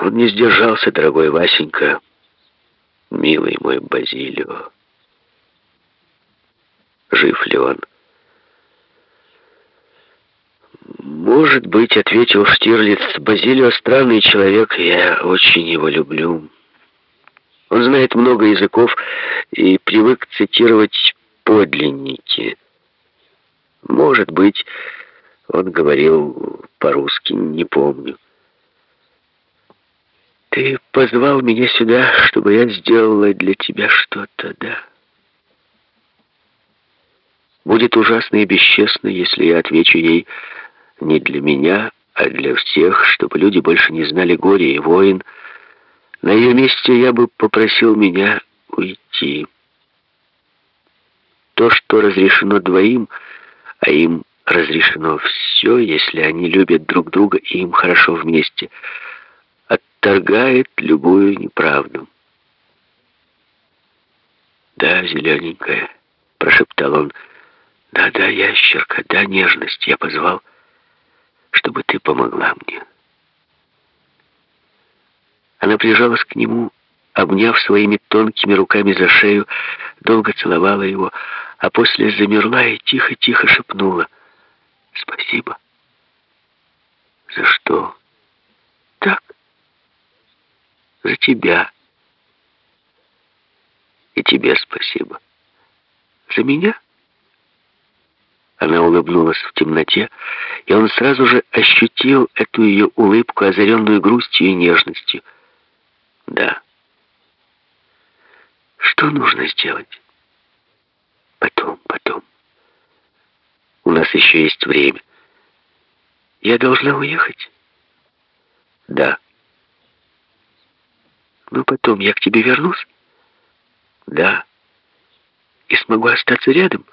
Он не сдержался, дорогой Васенька, милый мой Базилио. Жив ли он? «Может быть, — ответил Штирлиц, — Базилио странный человек, я очень его люблю. Он знает много языков и привык цитировать подлинники. Может быть, он говорил по-русски, не помню. Ты позвал меня сюда, чтобы я сделала для тебя что-то, да? Будет ужасно и бесчестно, если я отвечу ей не для меня, а для всех, чтобы люди больше не знали горя и войн. На ее месте я бы попросил меня уйти. То, что разрешено двоим, а им разрешено все, если они любят друг друга и им хорошо вместе — отторгает любую неправду. «Да, зелененькая», — прошептал он, — «да-да, ящерка, да, нежность, я позвал, чтобы ты помогла мне». Она прижалась к нему, обняв своими тонкими руками за шею, долго целовала его, а после замерла и тихо-тихо шепнула «Спасибо». «За что?» «Так, за тебя. И тебе спасибо. За меня? Она улыбнулась в темноте, и он сразу же ощутил эту ее улыбку, озаренную грустью и нежностью. Да. Что нужно сделать? Потом, потом. У нас еще есть время. Я должна уехать? Да. Но потом я к тебе вернусь? Да. И смогу остаться рядом?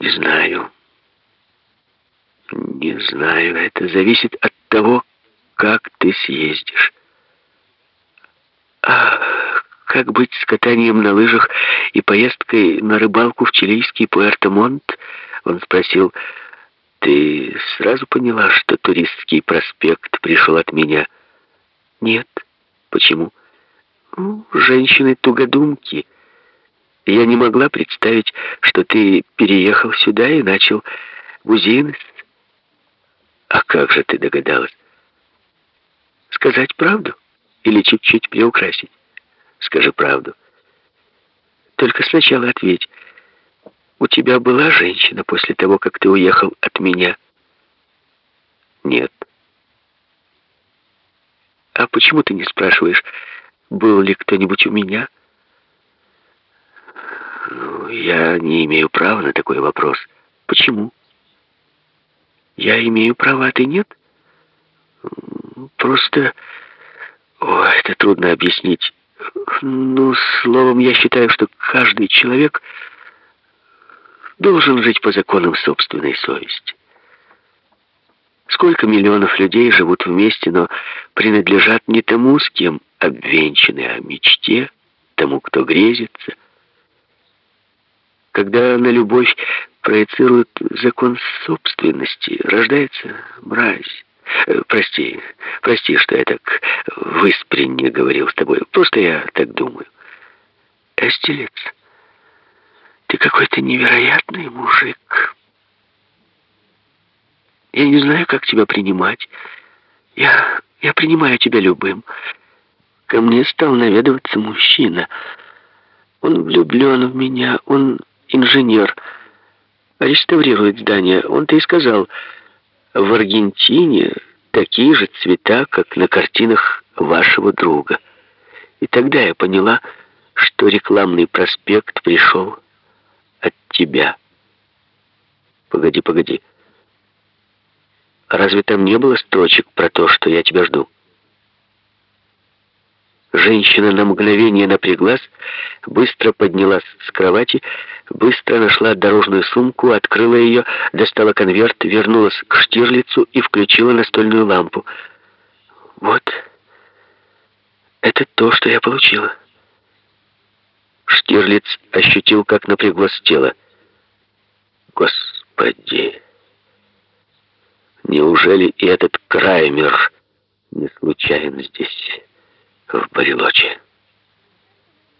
Не знаю. Не знаю. Это зависит от того, как ты съездишь. А как быть с катанием на лыжах и поездкой на рыбалку в чилийский Пуэрто-Монт? Он спросил. Ты сразу поняла, что туристский проспект пришел от меня? — нет. Почему? Ну, женщины тугодумки. Я не могла представить, что ты переехал сюда и начал бузинность. А как же ты догадалась? Сказать правду или чуть-чуть приукрасить? Скажи правду. Только сначала ответь. У тебя была женщина после того, как ты уехал от меня? Нет. А почему ты не спрашиваешь, был ли кто-нибудь у меня? Ну, я не имею права на такой вопрос. Почему? Я имею право, а ты нет? Просто... О, это трудно объяснить. Ну, словом, я считаю, что каждый человек должен жить по законам собственной совести. Сколько миллионов людей живут вместе, но принадлежат не тому, с кем обвенчаны, а мечте, тому, кто грезится. Когда на любовь проецируют закон собственности, рождается мразь. Э, прости, прости, что я так выспренне говорил с тобой. Просто я так думаю. Эстелец, ты какой-то невероятный мужик. Я не знаю, как тебя принимать. Я, я принимаю тебя любым. Ко мне стал наведываться мужчина. Он влюблен в меня, он инженер. Реставрирует здание. Он-то и сказал, в Аргентине такие же цвета, как на картинах вашего друга. И тогда я поняла, что рекламный проспект пришел от тебя. Погоди, погоди. Разве там не было строчек про то, что я тебя жду? Женщина на мгновение напряглась, быстро поднялась с кровати, быстро нашла дорожную сумку, открыла ее, достала конверт, вернулась к Штирлицу и включила настольную лампу. Вот, это то, что я получила. Штирлиц ощутил, как напряглось тело. Господи! Неужели и этот Краймер не случайен здесь, в Барелоне.